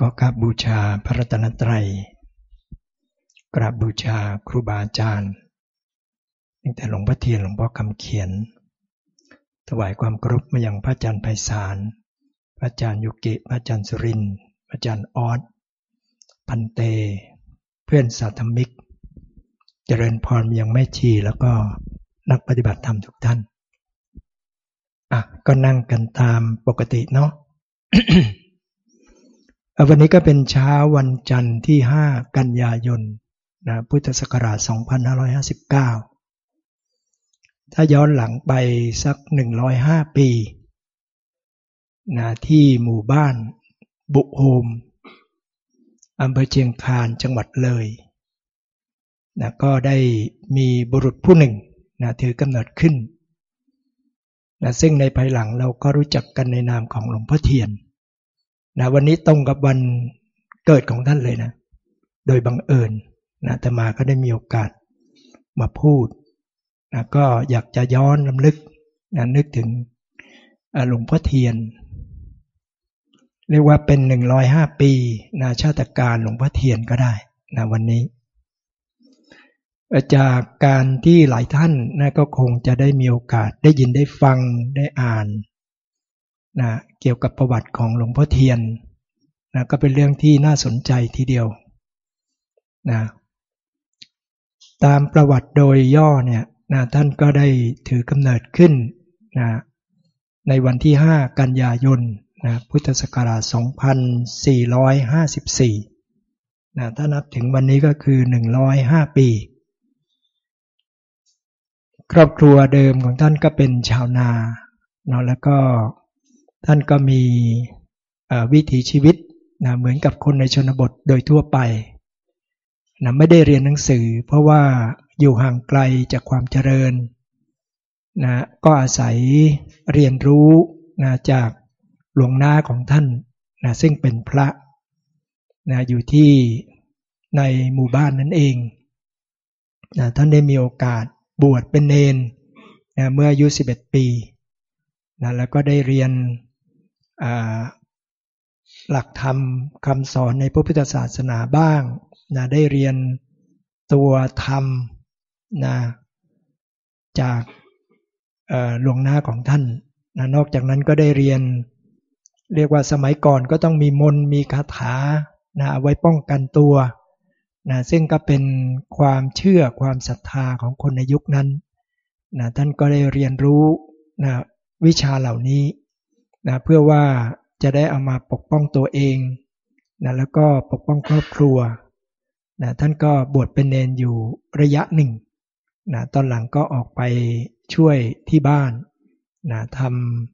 ก็กราบบูชาพระรัตนตรัย กราบบูชาครูบาอาจารย์ตั้งแต่หลวงพ่อเทียนหลวงพ่อคำเขียน ถวายความกรบมาอย่างพระอาจารย์ไพศาล พระอาจารย์ยุกิพระอาจารย์สุรินพระอาจารย์ออสพันเต เพื่อนสาธมิก เจริญพรยังไม่ชีแล้วก็นักปฏิบัติธรรมทุกท่าน อะ ก็นั่งกันตามปกติเนาะ วันนี้ก็เป็นเช้าวันจันทร์ที่ 5 กันยายนนะพุทธศักราช 2559 ถ้าย้อนหลังไปสัก 105 ปีนะที่หมู่บ้านบุโฮมอำเภอเชียงคานจังหวัดเลยนะก็ได้มีบุรุษผู้หนึ่งนะถือกำเนิดขึ้น นะซึ่งในภายหลังเราก็รู้จักกันในนามของหลวงพ่อเทียนนะวันนี้ตรงกับวันเกิดของท่านเลยนะ โดยบังเอิญนะแต่มาก็ได้มีโอกาสมาพูดนะก็อยากจะย้อนลำลึกนะนึกถึงหลวงพ่อเทียน เรียกว่าเป็นหนึ่งร้อยห้าปีนะชาติการหลวงพ่อเทียนก็ได้นะวันนี้ จากการที่หลายท่านนะก็คงจะได้มีโอกาสได้ยินได้ฟังได้อ่านนะเกี่ยวกับประวัติของหลวงพ่อเทียนนะก็เป็นเรื่องที่น่าสนใจทีเดียวนะตามประวัติโดยย่อเนี่ยนะท่านก็ได้ถือกำเนิดขึ้นนะในวันที่ 5 กันยายนนะพุทธศักราช 2454นะถ้านับถึงวันนี้ก็คือ 105 ปี ครอบครัวเดิมของท่านก็เป็นชาวนาเนาะแล้วก็ท่านก็มีวิถีชีวิตนะเหมือนกับคนในชนบทโดยทั่วไปนะไม่ได้เรียนหนังสือ เพราะว่าอยู่ห่างไกลจากความเจริญนะก็อาศัยเรียนรู้นะจากหลวงหน้าของท่านนะซึ่งเป็นพระนะอยู่ที่ในหมู่บ้านนั่นเองนะท่านได้มีโอกาส บวชเป็นเนนนะเมื่ออายุ 11 ปีนะแล้วก็ได้เรียนหลักธรรมคำสอนในพระพุทธศาสนาบ้างนะได้เรียนตัวธรรมนะจากหลวงหน้าของท่านนะนอกจากนั้นก็ได้เรียน เรียกว่าสมัยก่อนก็ต้องมีมนมีคาถานะไว้ป้องกันตัว นะซึ่งก็เป็นความเชื่อความศรัทธาของคนในยุคนั้นนะท่านก็ได้เรียนรู้นะวิชาเหล่านี้นะเพื่อว่าจะได้เอามาปกป้องตัวเองนะแล้วก็ปกป้องครอบครัวนะท่านก็บวชเป็นเนนอยู่ระยะหนึ่งนะตอนหลังก็ออกไปช่วยที่บ้านนะท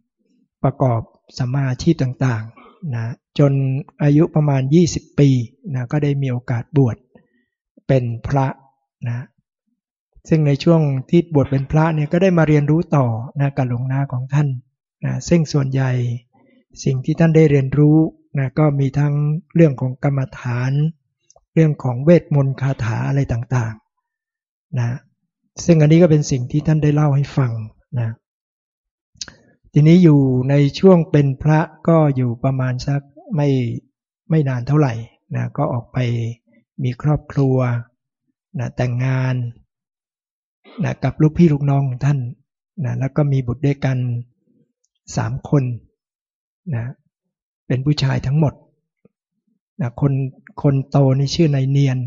ำประกอบสมาชีพต่างๆนะจนอายุประมาณ 20 ปีนะก็ได้มีโอกาสบวช เป็นพระนะซึ่งในช่วงที่บวชเป็นพระเนี่ยก็ได้มาเรียนรู้ต่อนะกับหลวงนาของท่านนะซึ่งส่วนใหญ่สิ่งที่ท่านได้เรียนรู้นะก็มีทั้งเรื่องของกรรมฐาน เรื่องของเวทมนต์คาถาอะไรต่างๆนะซึ่งอันนี้ก็เป็นสิ่งที่ท่านได้เล่าให้ฟังนะทีนี้อยู่ในช่วงเป็นพระก็อยู่ประมาณสักไม่ไม่นานเท่าไหร่นะก็ออกไป มีครอบครัวนะแต่งงานนะกับลูกพี่ลูกน้องของท่านนะแล้วก็มีบุตรด้วยกันสามคนนะเป็นผู้ชายทั้งหมดนะคนคนโตนี่ชื่อนายเนียน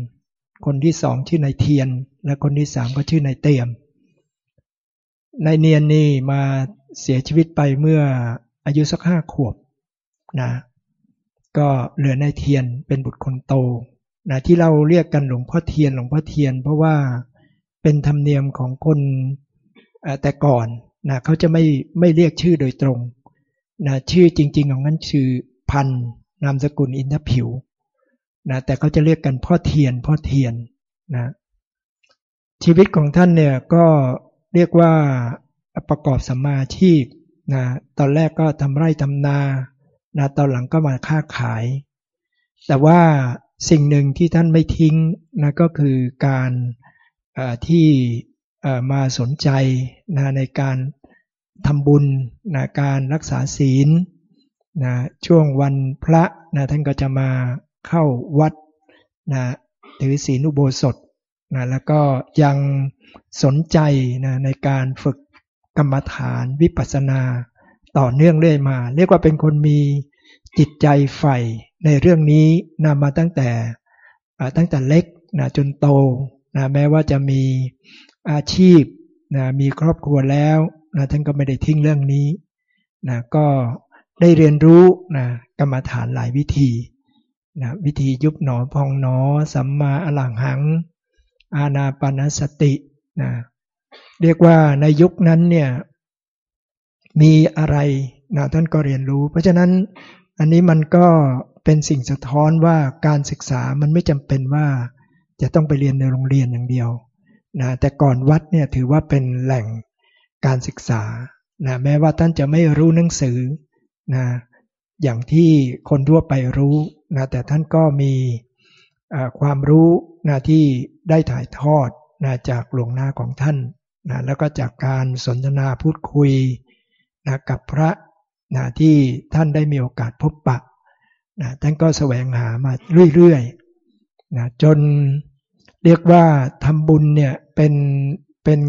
คนที่สองชื่อนายเทียน และคนที่สามก็ชื่อนายเตียมนายเนียนนี่มาเสียชีวิตไปเมื่ออายุสักห้าขวบนะก็เหลือนายเทียนเป็นบุตรคนโต นะที่เราเรียกกันหลวงพ่อเทียนหลวงพ่อเทียน เพราะว่าเป็นธรรมเนียมของคนแต่ก่อนนะเขาจะไม่ไม่เรียกชื่อโดยตรงนะชื่อจริง ๆ ของนั้นชื่อพันนามสกุลอินทผิวนะแต่เขาจะเรียกกันพ่อเทียนพ่อเทียนนะชีวิตของท่านเนี่ยก็เรียกว่าประกอบสัมมาชีพนะตอนแรกก็ทำไร่ทำนานะตอนหลังก็มาค้าขาย แต่ว่า สิ่งหนึ่งที่ท่านไม่ทิ้งนะก็คือการที่มาสนใจนะในการทำบุญนะการรักษาศีลนะช่วงวันพระนะท่านก็จะมาเข้าวัดนะถือศีลอุโบสถนะแล้วก็ยังสนใจนะในการฝึกกรรมฐานวิปัสสนาต่อเนื่องเรื่อยมา เรียกว่าเป็นคนมีจิตใจใฝ่ ในเรื่องนี้นะมาตั้งแต่ตั้งแต่เล็กนะจนโตนะแม้ว่าจะมีอาชีพนะมีครอบครัวแล้วนะท่านก็ไม่ได้ทิ้งเรื่องนี้นะก็ได้เรียนรู้นะกรรมฐานหลายวิธีนะวิธียุบหนอพองหนอ สัมมาอลังหัง อาณาปณสตินะเรียกว่าในยุคนั้นเนี่ยมีอะไรนะท่านก็เรียนรู้ เพราะฉะนั้นอันนี้มันก็ เป็นสิ่งสะท้อนว่าการศึกษามันไม่จำเป็นว่าจะต้องไปเรียนในโรงเรียนอย่างเดียวนะแต่ก่อนวัดเนี่ยถือว่าเป็นแหล่งการศึกษานะแม้ว่าท่านจะไม่รู้หนังสือนะอย่างที่คนทั่วไปรู้นะแต่ท่านก็มีความรู้นะที่ได้ถ่ายทอดนะจากหลวงหน้าของท่านนะแล้วก็จากการสนทนาพูดคุยนะกับพระนะที่ท่านได้มีโอกาสพบปะ นะท่านก็แสวงหามาเรื่อยๆนะจนเรียกว่าทำบุญเนี่ยเป็นเป็น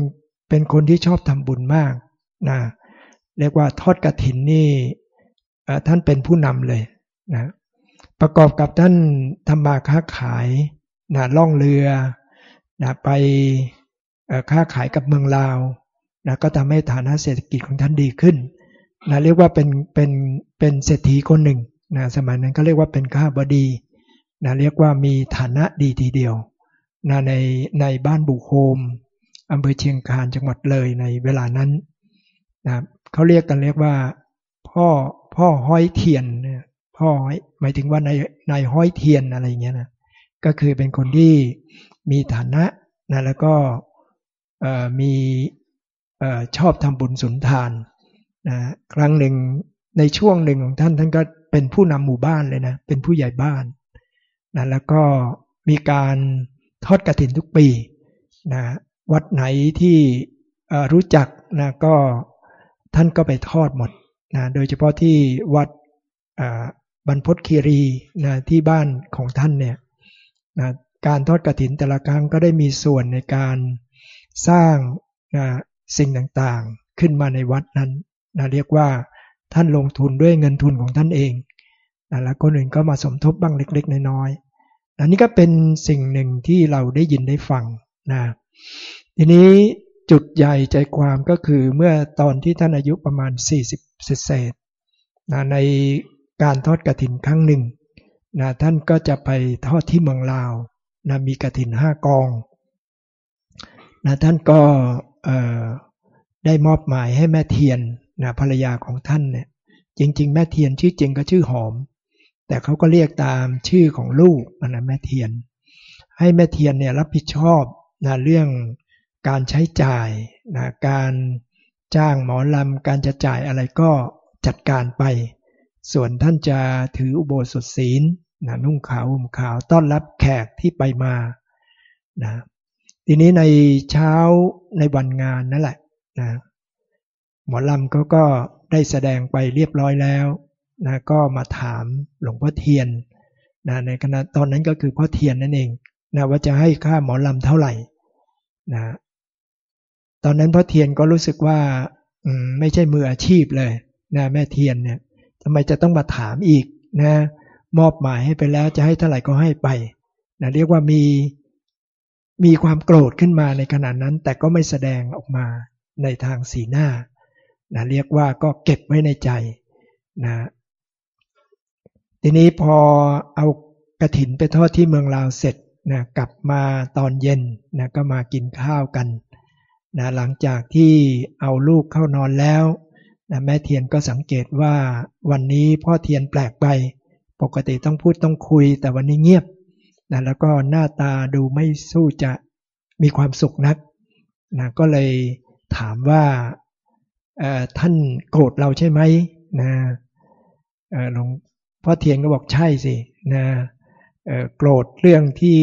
เป็นคนที่ชอบทำบุญมากนะเรียกว่าทอดกระถินนี่ท่านเป็นผู้นำเลยนะประกอบกับท่านทำมาค้าขายนะล่องเรือนะไปค้าขายกับเมืองลาวนะก็ทำให้ฐานะเศรษฐกิจของท่านดีขึ้นนะเรียกว่าเป็นเป็นเป็นเศรษฐีคนหนึ่ง นะสมัยนั้นก็เรียกว่าเป็นข้าบดีนะเรียกว่ามีฐานะดีทีเดียวนะในในบ้านบุโฮมอำเภอเชียงคานจังหวัดเลยในเวลานั้นนะเขาเรียกกันเรียกว่า พ่อพ่อห้อยเทียนพ่อหมายถึงว่าในในห้อยเทียนอะไรเงี้ยนะก็คือเป็นคนที่มีฐานะนะแล้วก็มีชอบทำบุญสุนทานนะครั้งหนึ่งในช่วงหนึ่งของท่านท่านก็ เป็นผู้นำหมู่บ้านเลยนะ เป็นผู้ใหญ่บ้านนะแล้วก็มีการทอดกระถินทุกปีนะวัดไหนที่รู้จักนะก็ท่านก็ไปทอดหมดนะโดยเฉพาะที่วัดบรรพตคีรีนะที่บ้านของท่านเนี่ยนะการทอดกระถินแต่ละครั้งก็ได้มีส่วนในการสร้างนะสิ่งต่างๆขึ้นมาในวัดนั้นนะเรียกว่า ท่านลงทุนด้วยเงินทุนของท่านเองนะแล้วคนอื่นก็มาสมทบบ้างเล็ก ๆ น้อยๆอันนี้ก็เป็นสิ่งหนึ่งที่เราได้ยินได้ฟังนะทีนี้จุดใหญ่ใจความก็คือเมื่อตอนที่ท่านอายุประมาณ 40 เศษนะในการทอดกระถินครั้งหนึ่งนะท่านก็จะไปทอดที่เมืองลาวนะมีกระถินห้ากองนะท่านก็ได้มอบหมายให้แม่เทียน นะภรรยาของท่านเนี่ย จริง ๆ แม่เทียนชื่อจริงก็ชื่อหอม แต่เขาก็เรียกตามชื่อของลูกนะแม่เทียน ให้แม่เทียนเนี่ยรับผิดชอบนะเรื่องการใช้จ่ายนะการจ้างหมอลำการจะจ่ายอะไรก็จัดการไป ส่วนท่านจะถืออุโบสถศีลนะนุ่งขาวห่มขาวต้อนรับแขกที่ไปมานะทีนี้ในเช้าในวันงานนั่นแหละนะ หมอลำเขาก็ได้แสดงไปเรียบร้อยแล้วนะก็มาถามหลวงพ่อเทียนนะในขณะตอนนั้นก็คือพ่อเทียนนั่นเองนะว่าจะให้ค่าหมอลำเท่าไหร่นะตอนนั้นพ่อเทียนก็รู้สึกว่าไม่ใช่มืออาชีพเลยนะแม่เทียนเนี่ยทำไมจะต้องมาถามอีกนะมอบหมายให้ไปแล้วจะให้เท่าไหร่ก็ให้ไปนะเรียกว่ามีมีความโกรธขึ้นมาในขณะนั้น แต่ก็ไม่แสดงออกมาในทางสีหน้า นะเรียกว่าก็เก็บไว้ในใจนะทีนี้พอเอากระถินไปทอดที่เมืองลาวเสร็จนะกลับมาตอนเย็นนะก็มากินข้าวกันนะหลังจากที่เอาลูกเข้านอนแล้วนะแม่เทียนก็สังเกตว่าวันนี้พ่อเทียนแปลกไป ปกติต้องพูดต้องคุย แต่วันนี้เงียบนะแล้วก็หน้าตาดูไม่สู้จะมีความสุขนักนะก็เลยถามว่า ท่านโกรธเราใช่ไหมนะหลวงพ่อเทียนก็บอกใช่สินะโกรธเรื่องที่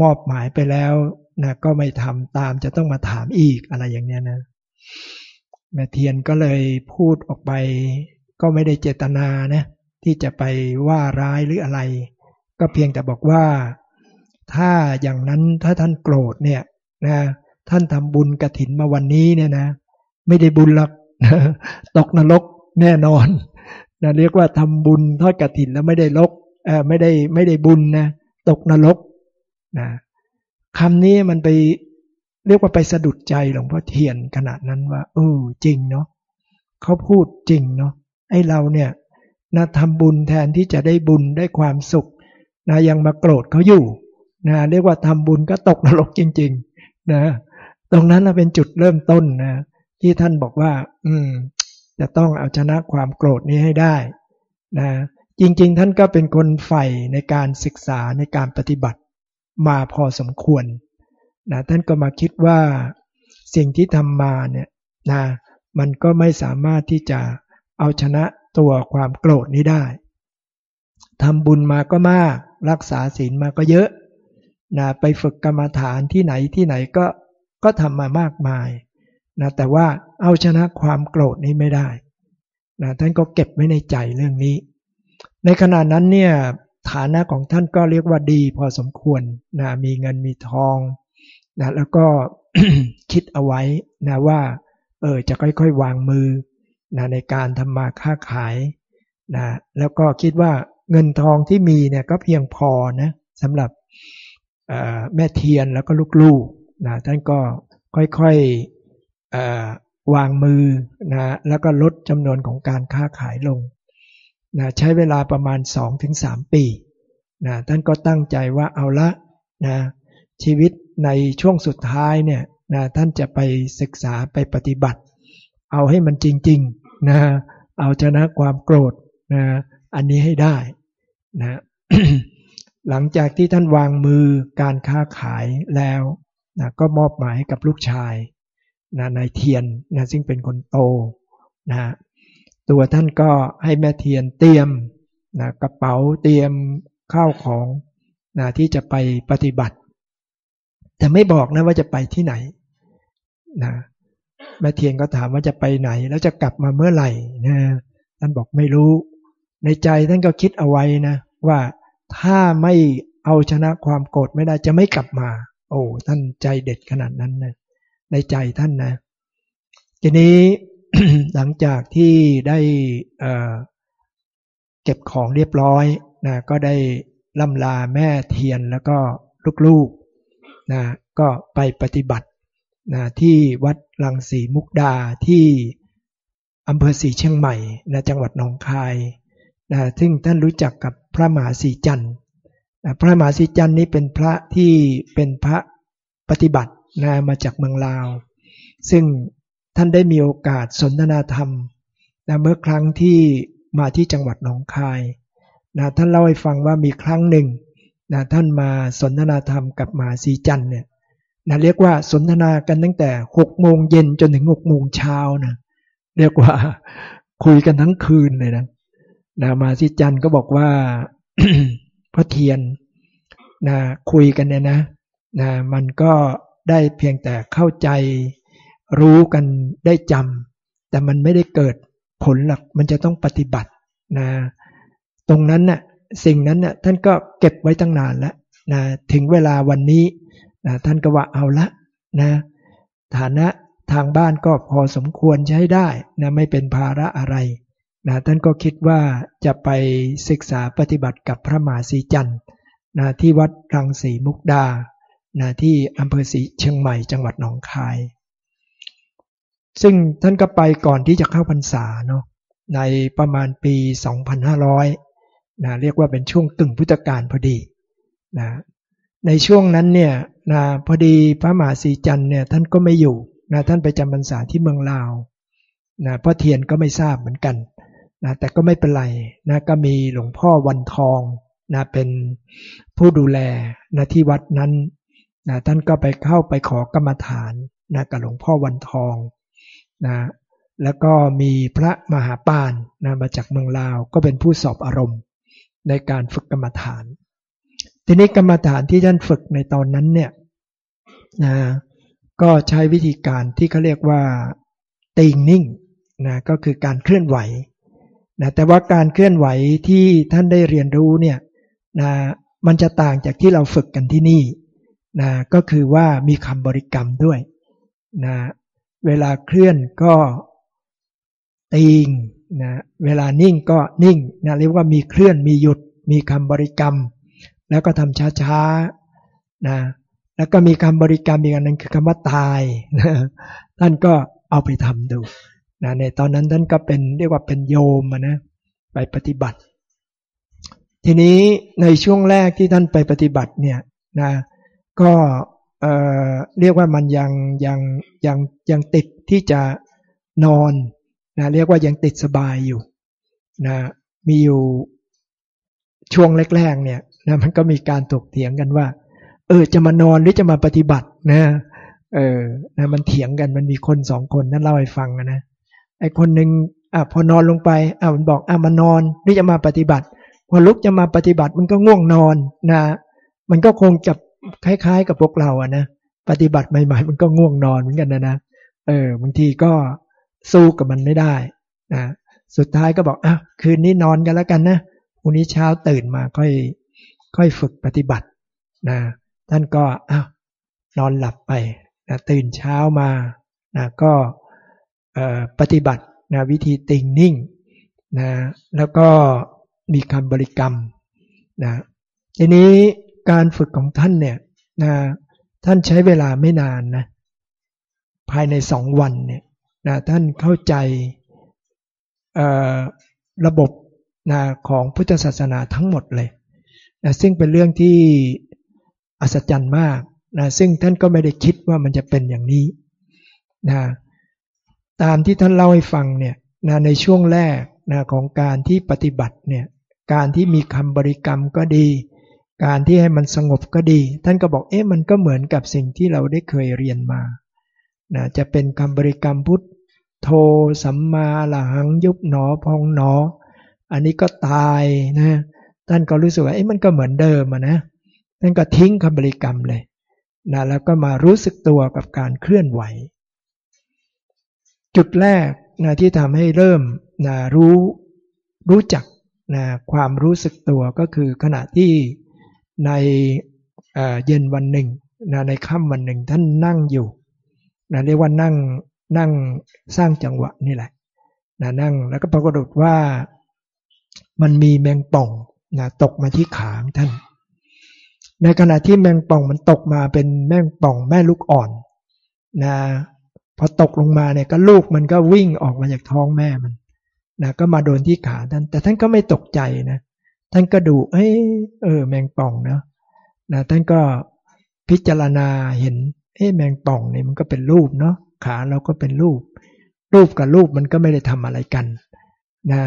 มอบหมายไปแล้วนะก็ไม่ทำตามจะต้องมาถามอีกอะไรอย่างเนี้ยนะแม่เทียนก็เลยพูดออกไป ก็ไม่ได้เจตนานะที่จะไปว่าร้ายหรืออะไร ก็เพียงแต่บอกว่าถ้าอย่างนั้นถ้าท่านโกรธเนี่ยนะท่านทำบุญกระถินมาวันนี้เนี่ยนะ ไม่ได้บุญหรอก ตกนรกแน่นอนนะเรียกว่าทำบุญทอดกระถินแล้วไม่ได้ลกเออไม่ได้ไม่ได้บุญนะตกนรกนะคำนี้มันไปเรียกว่าไปสะดุดใจหลวงพ่อเทียนขนาดนั้นว่าเออจริงเนาะเขาพูดจริงเนาะไอเราเนี่ยนะทำบุญแทนที่จะได้บุญได้ความสุขนะยังมาโกรธเขาอยู่นะเรียกว่าทำบุญก็ตกนรกจริง ๆ นะ ตรงนั้นเป็นจุดเริ่มต้นนะ ที่ท่านบอกว่า อืม จะต้องเอาชนะความโกรธนี้ให้ได้นะจริง ๆ ท่านก็เป็นคนใฝ่ในการศึกษาในการปฏิบัติมาพอสมควรนะท่านก็มาคิดว่าสิ่งที่ทำมาเนี่ยนะมันก็ไม่สามารถที่จะเอาชนะตัวความโกรธนี้ได้ทำบุญมาก็มาก รักษาศีลมาก็เยอะนะไปฝึกกรรมฐานที่ไหนที่ไหนก็ก็ทำมามากมาย นะแต่ว่าเอาชนะความโกรธนี้ไม่ได้นะท่านก็เก็บไว้ในใจเรื่องนี้ ในขณะนั้นเนี่ยฐานะของท่านก็เรียกว่าดีพอสมควรนะมีเงินมีทองนะแล้วก็คิดเอาไว้นะว่าเออจะค่อยๆวางมือนะในการทำมาค้าขายนะแล้วก็คิดว่าเงินทองที่มีเนี่ยก็เพียงพอนะสำหรับแม่เทียนแล้วก็ลูกๆนะท่านก็ค่อยๆ วางมือนะแล้วก็ลดจำนวนของการค้าขายลงนะใช้เวลาประมาณ 2-3 ปีนะท่านก็ตั้งใจว่าเอาละนะชีวิตในช่วงสุดท้ายเนี่ยนะท่านจะไปศึกษาไปปฏิบัติ เอาให้มันจริงๆนะเอาชนะความโกรธนะอันนี้ให้ได้นะหลังจากที่ท่านวางมือการค้าขายแล้วนะก็มอบหมายกับลูกชาย นะนายเทียนนะซึ่งเป็นคนโตนะตัวท่านก็ให้แม่เทียนเตรียมนะกระเป๋าเตรียมข้าวของนะที่จะไปปฏิบัติ แต่ไม่บอกนะว่าจะไปที่ไหนนะแม่เทียนก็ถามว่าจะไปไหน แล้วจะกลับมาเมื่อไหร่นะท่านบอกไม่รู้ ในใจท่านก็คิดเอาไว้นะว่าถ้าไม่เอาชนะความโกรธไม่ได้จะไม่กลับมา โอ้ท่านใจเด็ดขนาดนั้นนะ ในใจท่านนะ ทีนี้หลังจากที่ได้เก็บของเรียบร้อยนะก็ได้ล่ำลาแม่เทียนแล้วก็ลูกๆนะก็ไปปฏิบัตินะที่วัดลังสีมุกดาที่อำเภอสีเชียงใหม่นะจังหวัดหนองคายนะซึ่งท่านรู้จักกับพระมหาสีจันทร์นะพระมหาสีจันทร์นี้เป็นพระที่เป็นพระปฏิบัติ นะมาจากเมืองลาว ซึ่งท่านได้มีโอกาสสนทนาธรรมนะเมื่อครั้งที่มาที่จังหวัดหนองคายนะท่านเล่าให้ฟังว่ามีครั้งหนึ่งนะท่านมาสนทนาธรรมกับมหาสีจันเนี่ยนะเรียกว่าสนทนากันตั้งแต่หกโมงเย็นจนถึงหกโมงเช้านะเรียกว่าคุยกันทั้งคืนเลยนะนะมาสีจันก็บอกว่าพระเทียนนะคุยกันเนี่ยนะนะมันก็ ได้เพียงแต่เข้าใจรู้กันได้จำแต่มันไม่ได้เกิดผลหลักมันจะต้องปฏิบัตินะตรงนั้นน่ะสิ่งนั้นน่ะท่านก็เก็บไว้ตั้งนานแล้วนะถึงเวลาวันนี้นะท่านก็ว่าเอาละนะฐานะทางบ้านก็พอสมควรใช้ได้นะไม่เป็นภาระอะไรนะท่านก็คิดว่าจะไปศึกษาปฏิบัติกับพระมหาสีจันทร์นะที่วัดรังสีมุกดา นะที่อำเภอศรีเชียงใหม่จังหวัดหนองคาย ซึ่งท่านก็ไปก่อนที่จะเข้าพรรษาเนาะในประมาณปี 2500นะเรียกว่าเป็นช่วงตึงพุทธกาลพอดีนะในช่วงนั้นเนี่ยนะพอดีพระมหาสีจันเนี่ยท่านก็ไม่อยู่นะท่านไปจำพรรษาที่เมืองลาวนะพ่อเทียนก็ไม่ทราบเหมือนกันนะแต่ก็ไม่เป็นไรนะก็มีหลวงพ่อวันทองนะเป็นผู้ดูแลนะที่วัดนั้น นะท่านก็ไปเข้าไปขอกรรมฐานนะกับหลวงพ่อวันทองนะแล้วก็มีพระมหาปานนะมาจากเมืองลาวก็เป็นผู้สอบอารมณ์ในการฝึกกรรมฐาน ทีนี้กรรมฐานที่ท่านฝึกในตอนนั้นเนี่ยนะก็ใช้วิธีการที่เขาเรียกว่าติงนิ่งนะก็คือการเคลื่อนไหวนะแต่ว่าการเคลื่อนไหวที่ท่านได้เรียนรู้เนี่ยนะมันจะต่างจากที่เราฝึกกันที่นี่ นะก็คือว่ามีคำบริกรรมด้วยนะเวลาเคลื่อนก็ติงนะเวลานิ่งก็นิ่งนะเรียกว่ามีเคลื่อนมีหยุด มีคำบริกรรม แล้วก็ทำช้าๆนะแล้วก็มีคำบริกรรมอีกอันนึงคือคำว่าตายนะท่านก็เอาไปทำดูนะในตอนนั้นท่านก็เป็นเรียกว่าเป็นโยมนะไปปฏิบัติ ทีนี้ในช่วงแรกที่ท่านไปปฏิบัติเนี่ยนะ ก็เเรียกว่ามันยังยังยังยังติดที่จะนอนนะเรียกว่ายังติดสบายอยู่นะมีอยู่ช่วงแรกๆเนี่ยนะมันก็มีการถกเถียงกันว่า เออจะมานอนหรือจะมาปฏิบัตินะเออนะมันเถียงกันมันมีคนสองคนนั่นเล่าให้ฟังนะไอ้คนหนึ่งอะพอนอนลงไปอะมันบอกอะมานอนหรือจะมาปฏิบัติ พอลุกจะมาปฏิบัติมันก็ง่วงนอนนะมันก็คงจะ คล้าย ๆ กับพวกเราอะนะปฏิบัติใหม่ๆ มันก็ง่วงนอนเหมือนกันนะนะเออบางทีก็สู้กับมันไม่ได้นะสุดท้ายก็บอกอะคืนนี้นอนกันแล้วกันนะพรุ่งนี้เช้าตื่นมาค่อยค่อยฝึกปฏิบัตินะท่านก็อ้าวนอนหลับไปนะตื่นเช้ามานะก็ปฏิบัตินะวิธีติงนิ่งนะแล้วก็มีคำบริกรรมนะทีนี้ การฝึกของท่านเนี่ยนะท่านใช้เวลาไม่นานนะภายในสองวันเนี่ยนะท่านเข้าใจระบบนะของพุทธศาสนาทั้งหมดเลยนะซึ่งเป็นเรื่องที่อัศจรรย์มากนะซึ่งท่านก็ไม่ได้คิดว่ามันจะเป็นอย่างนี้นะตามที่ท่านเล่าให้ฟังเนี่ยนะในช่วงแรกนะของการที่ปฏิบัติเนี่ยการที่มีคำบริกรรมก็ดี การที่ให้มันสงบก็ดี ท่านก็บอกเอ๊ะมันก็เหมือนกับสิ่งที่เราได้เคยเรียนมานะจะเป็นคำบริกรรมพุทโธสัมมาละหังยุบหนอพองหนอ อันนี้ก็ตายนะท่านก็รู้สึกว่าเอ๊ะมันก็เหมือนเดิมนะท่านก็ทิ้งคำบริกรรมเลยนะแล้วก็มารู้สึกตัวกับการเคลื่อนไหว จุดแรกนะที่ทำให้เริ่มนะรู้รู้จักนะความรู้สึกตัวก็คือขณะที่ ในเย็นวันหนึ่งนะในค่ำวันหนึ่งท่านนั่งอยู่นะเรียกว่านั่งนั่งสร้างจังหวะนี่แหละนะนั่งแล้วก็ปรากฏว่ามันมีแมงป่องนะตกมาที่ขาของท่าน ในขณะที่แมงป่องมันตกมาเป็นแมงป่องแม่ลูกอ่อนนะพอตกลงมาเนี่ยก็ลูกมันก็วิ่งออกมาจากท้องแม่มันนะก็มาโดนที่ขาท่าน แต่ท่านก็ไม่ตกใจนะ ท่านก็ดู เอ้เออ แมงป่องเนาะนะท่านก็พิจารณาเห็น เอ้แมงป่องนี่มันก็เป็นรูปเนาะขาเราก็เป็นรูป รูปกับรูปมันก็ไม่ได้ทำอะไรกันนะ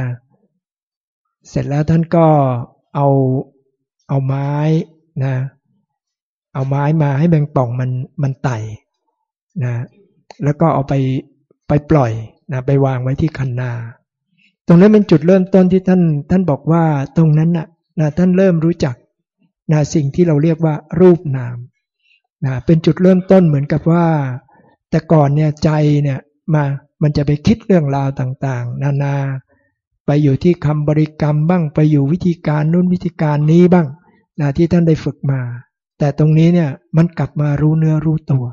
เสร็จแล้วท่านก็เอาเอาไม้นะเอาไม้มาให้แมงป่องมันมันไต่นะแล้วก็เอาไปไปปล่อยนะไปวางไว้ที่คันนา ตรงนั้นเป็นจุดเริ่มต้นที่ท่านท่านบอกว่าตรงนั้นนะนะท่านเริ่มรู้จักนะสิ่งที่เราเรียกว่ารูปนามนะเป็นจุดเริ่มต้นเหมือนกับว่า แต่ก่อนเนี่ยใจเนี่ยมามันจะไปคิดเรื่องราวต่างๆ นานาไปอยู่ที่คำบริกรรมบ้างไปอยู่วิธีการนู้นวิธีการนี้บ้างนะที่ท่านได้ฝึกมา แต่ตรงนี้เนี่ยมันกลับมารู้เนื้อรู้ตัว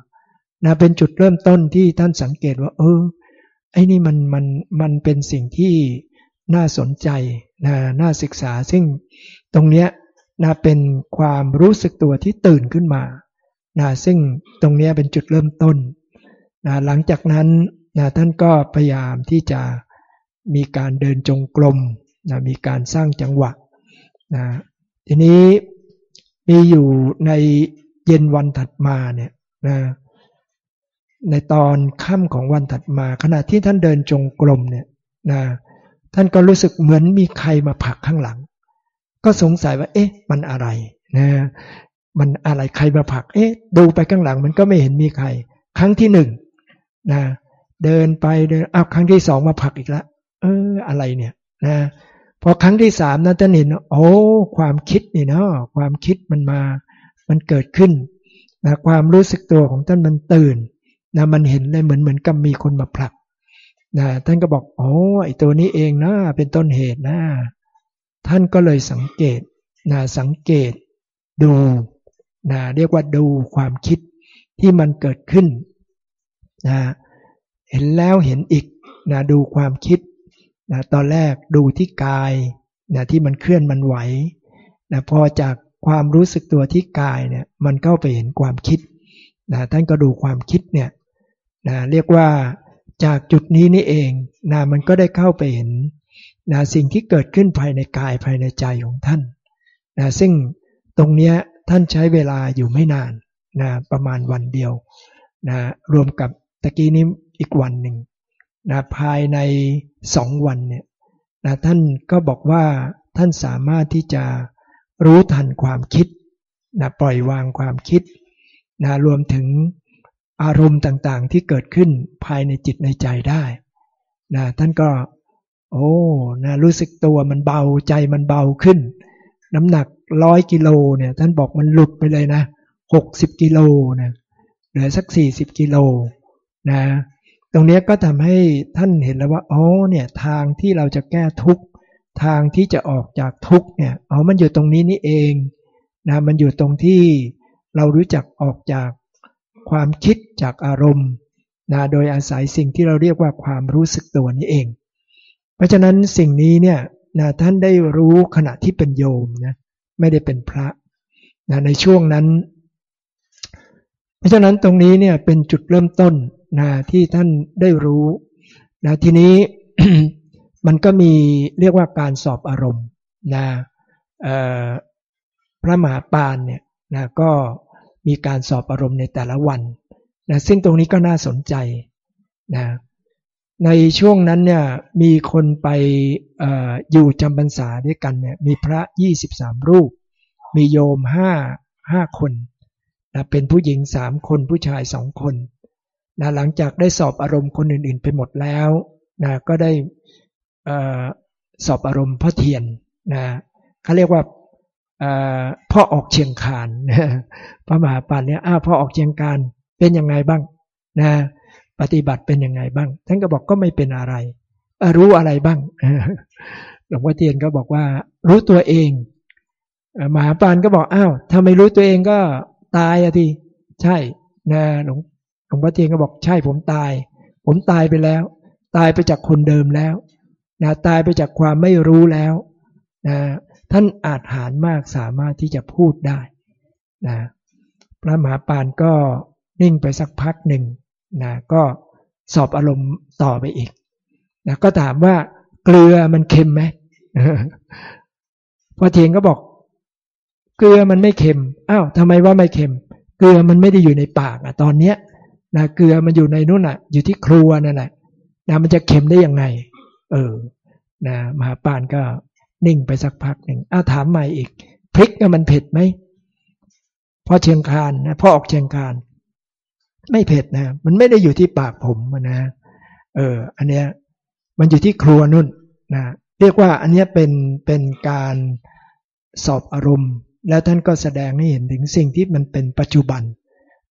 นะเป็นจุดเริ่มต้นที่ท่านสังเกตว่า เออ ไอ้นี่มันมันมันเป็นสิ่งที่น่าสนใจนะน่าศึกษาซึ่งตรงเนี้ยนะเป็นความรู้สึกตัวที่ตื่นขึ้นมานะซึ่งตรงนี้เป็นจุดเริ่มต้นนะหลังจากนั้นนะท่านก็พยายามที่จะมีการเดินจงกรมนะมีการสร้างจังหวะนะทีนี้มีอยู่ในเย็นวันถัดมาเนี่ยนะ ในตอนค่ำของวันถัดมา ขณะที่ท่านเดินจงกรมเนี่ยนะท่านก็รู้สึกเหมือนมีใครมาผลักข้างหลัง ก็สงสัยว่า เอ๊ะ มันอะไรนะมันอะไรใครมาผลัก เอ๊ะ ดูไปข้างหลัง มันก็ไม่เห็นมีใคร ครั้งที่หนึ่งนะเดินไปเดินอ้าวครั้งที่สองมาผลักอีกแล้วเอออะไรเนี่ยนะพอครั้งที่สามนั้นท่านเห็นโอ้ความคิดนี่เนาะความคิดมันมา มันเกิดขึ้นนะความรู้สึกตัวของท่านมันตื่น นะมันเห็นเลยเหมือนเหมือนกับมีคนมาผลักนะท่านก็บอกโอ้ไอตัวนี้เองนะเป็นต้นเหตุนะท่านก็เลยสังเกตนะสังเกตดูนะเรียกว่าดูความคิดที่มันเกิดขึ้นนะเห็นแล้วเห็นอีกนะดูความคิดนะตอนแรกดูที่กายนะที่มันเคลื่อนมันไหวนะพอจากความรู้สึกตัวที่กายเนี่ยมันเข้าไปเห็นความคิดนะท่านก็ดูความคิดเนี่ย นะเรียกว่าจากจุดนี้นี่เองนะมันก็ได้เข้าไปเห็นนะสิ่งที่เกิดขึ้นภายในกายภายในใจของท่านนะซึ่งตรงนี้ท่านใช้เวลาอยู่ไม่นานนะประมาณวันเดียวนะรวมกับตะกี้นี้อีกวันหนึ่งนะภายในสองวันเนี่ยนะท่านก็บอกว่าท่านสามารถที่จะรู้ทันความคิดนะปล่อยวางความคิดนะรวมถึง อารมณ์ต่างๆที่เกิดขึ้นภายในจิตในใจได้นะท่านก็ โอ้นะรู้สึกตัวมันเบาใจมันเบาขึ้น น้ำหนักร้อยกิโลเนี่ยท่านบอกมันหลุดไปเลยนะหกสิบกิโลนะเหลือสักสี่สิบกิโลนะตรงนี้ก็ทำให้ท่านเห็นแล้วว่าอ๋อเนี่ยทางที่เราจะแก้ทุกทางที่จะออกจากทุกเนี่ยอ๋อมันอยู่ตรงนี้นี่เองนะมันอยู่ตรงที่เรารู้จักออกจาก ความคิดจากอารมณ์นะโดยอาศัยสิ่งที่เราเรียกว่าความรู้สึกตัวนี้เอง เพราะฉะนั้นสิ่งนี้เนี่ยนะท่านได้รู้ขณะที่เป็นโยมนะไม่ได้เป็นพระนะในช่วงนั้น เพราะฉะนั้นตรงนี้เนี่ยเป็นจุดเริ่มต้นนะที่ท่านได้รู้นะทีนี้มันก็มีเรียกว่าการสอบอารมณ์นะพระมหาปานเนี่ยนะก็ มีการสอบอารมณ์ในแต่ละวันนะซึ่งตรงนี้ก็น่าสนใจนะในช่วงนั้นเนี่ยมีคนไปออยู่จำพรรษาด้วยกันเนี่ยมีพระ 23 รูป มีโยมห้าห้าคนนะเป็นผู้หญิงสามคนผู้ชายสองคนนะหลังจากได้สอบอารมณ์คนอื่น ๆ ไปหมดแล้วนะก็ได้อสอบอารมณ์พ่อเทียนนะเขาเรียกว่า พ่อออกเชียงคานพระมหาปานเนี่ยอ้าพ่อออกเชียงคานเป็นยังไงบ้างนะปฏิบัติเป็นยังไงบ้าง ท่านก็บอกก็ไม่เป็นอะไร รู้อะไรบ้างหลวงพ่อเทียนก็บอกว่า รู้ตัวเองมหาปานก็บอกอ้าวถ้าไม่รู้ตัวเองก็ตายอะทีใช่นะหลวงหลวงพ่อเทียนก็บอกใช่ผมตาย ผมตายไปแล้ว ตายไปจากคนเดิมแล้วนะตายไปจากความไม่รู้แล้วนะ ท่านอาจหารมากสามารถที่จะพูดได้นะพระมหาปานก็นิ่งไปสักพักหนึ่งนะก็สอบอารมณ์ต่อไปอีกนะก็ถามว่าเกลือมันเค็มไหมพอเทียงก็บอก เกลือมันไม่เค็มอ้าวทำไมว่าไม่เค็ม เกลือมันไม่ได้อยู่ในปากอะตอนเนี้ยนะเกลือมันอยู่ในนู่นอะอยู่ที่ครัวนั่นแหละนะมันจะเค็มได้ยังไง เออนะมหาปานก็ นิ่งไปสักพักหนึ่งอ้าถามใหม่อีก พริกมันเผ็ดไหมพอเชียงคานนะพ่อออกเชียงคาน ไม่เผ็ดนะ มันไม่ได้อยู่ที่ปากผมนะเออ อันเนี้ย มันอยู่ที่ครัวนุ่นนะเรียกว่าอันเนี้ยเป็นเป็นการสอบอารมณ์ แล้วท่านก็แสดงให้เห็นถึงสิ่งที่มันเป็นปัจจุบัน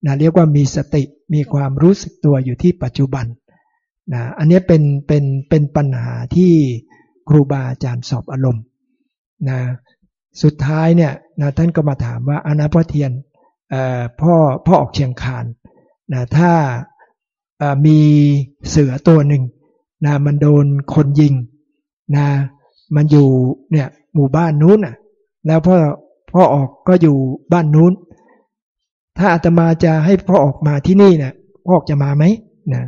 นะเรียกว่ามีสติมีความรู้สึกตัวอยู่ที่ปัจจุบันนะอันนี้เป็นเป็นเป็นปัญหาที่ ครูบาอาจารย์สอบอารมณ์นะสุดท้ายเนี่ยนะท่านก็มาถามว่าอนาพ่อเทียนพ่อพ่อออกเชียงคานนะถ้ามีเสือตัวหนึ่งนะมันโดนคนยิงนะมันอยู่เนี่ยหมู่บ้านนู้นอะแล้วพ่อพ่อออกก็อยู่บ้านนู้น ถ้าอาตมาจะให้พ่อออกมาที่นี่นะพ่อออกจะมาไหมนะ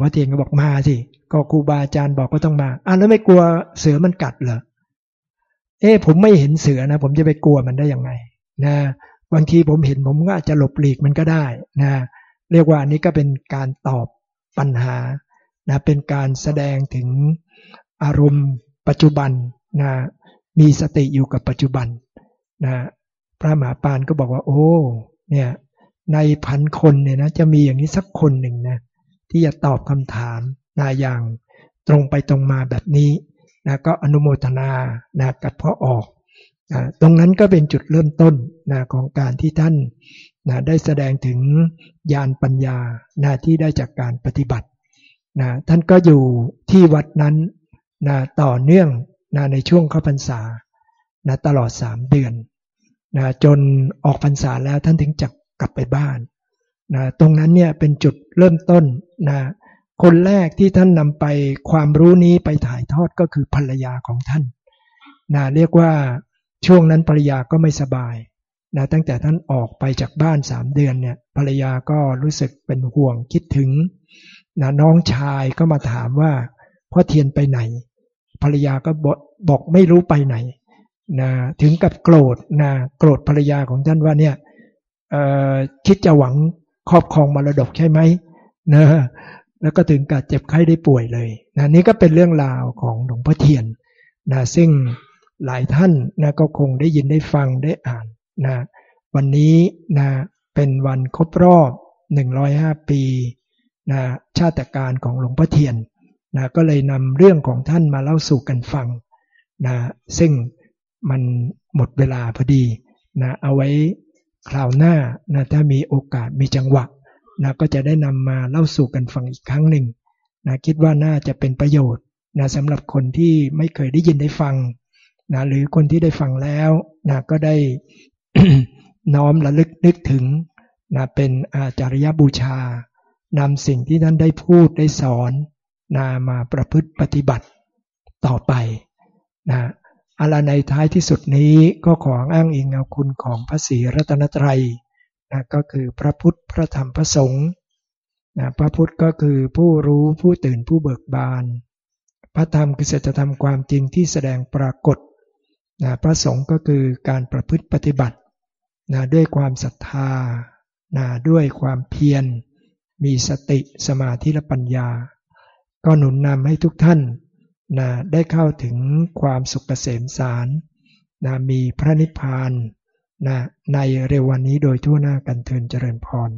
พระเทียนก็บอกมาสิก็ครูบาอาจารย์บอกก็ต้องมาอะแล้วไม่กลัวเสือมันกัดเหรอเอ๊ผมไม่เห็นเสือนะ ผมจะไปกลัวมันได้ยังไงนะบางทีผมเห็นผมก็อาจจะหลบหลีกมันก็ได้นะเรียกว่านี้ก็เป็นการตอบปัญหานะเป็นการแสดงถึงอารมณ์ปัจจุบันนะมีสติอยู่กับปัจจุบันนะพระมหาปานก็บอกว่า โอ้เนี่ยในพันคนเนี่ยนะจะมีอย่างนี้สักคนหนึ่งนะ ที่จะตอบคำถามนะอย่างตรงไปตรงมาแบบนี้นะก็อนุโมทนานะกับพ่อออกนะตรงนั้นก็เป็นจุดเริ่มต้นนะของการที่ท่านนะได้แสดงถึงญาณปัญญานะที่ได้จากการปฏิบัตินะท่านก็อยู่ที่วัดนั้นนะต่อเนื่องนะในช่วงเข้าพรรษานะตลอดสามเดือนนะจนออกพรรษาแล้วท่านถึงจะกลับไปบ้าน นะตรงนั้นเนี่ยเป็นจุดเริ่มต้นนะคนแรกที่ท่านนำไปความรู้นี้ไปถ่ายทอดก็คือภรรยาของท่านนะเรียกว่าช่วงนั้นภรรยาก็ไม่สบายนะตั้งแต่ท่านออกไปจากบ้านสามเดือนเนี่ยภรรยาก็รู้สึกเป็นห่วงคิดถึงนะน้องชายก็มาถามว่าพ่อเทียนไปไหน ภรรยาก็บอกบอกไม่รู้ไปไหนนะถึงกับโกรธนะโกรธภรรยาของท่านว่าเนี่ยคิดจะหวัง ครอบครองมรดกใช่ไหมนะแล้วก็ถึงกับเจ็บไข้ได้ป่วยเลยนะนี่ก็เป็นเรื่องราวของหลวงพ่อเทียนนะซึ่งหลายท่านนะก็คงได้ยินได้ฟังได้อ่านนะวันนี้นะเป็นวันครบรอบ 105 ปีนะชาติการของหลวงพ่อเทียนนะก็เลยนำเรื่องของท่านมาเล่าสู่กันฟังนะซึ่งมันหมดเวลาพอดีนะเอาไว้ คราวหน้านะถ้ามีโอกาสมีจังหวะนะก็จะได้นำมาเล่าสู่กันฟังอีกครั้งหนึ่งนะคิดว่าน่าจะเป็นประโยชน์นะสำหรับคนที่ไม่เคยได้ยินได้ฟังนะหรือคนที่ได้ฟังแล้วนะก็ได้น้อมระลึกนึกถึงนะเป็นอาจารยบูชานำสิ่งที่ท่านได้พูดได้สอนนะมาประพฤติปฏิบัติต่อไปนะ อะไรในท้ายที่สุดนี้ก็ขออ้างอิงเอาคุณของพระศรีรัตนตรัยนะก็คือพระพุทธพระธรรมพระสงฆ์นะพระพุทธก็คือผู้รู้ผู้ตื่นผู้เบิกบาน พระธรรมคือสัจธรรมความจริงที่แสดงปรากฏนะพระสงฆ์ก็คือการประพฤติปฏิบัตินะด้วยความศรัทธานะด้วยความเพียร มีสติสมาธิและปัญญา ก็หนุนนำให้ทุกท่าน นะได้เข้าถึงความสุขเกษมสารนะมีพระนิพพานนะในเร็ววันนี้โดยทั่วหน้ากันเทินเจริญพร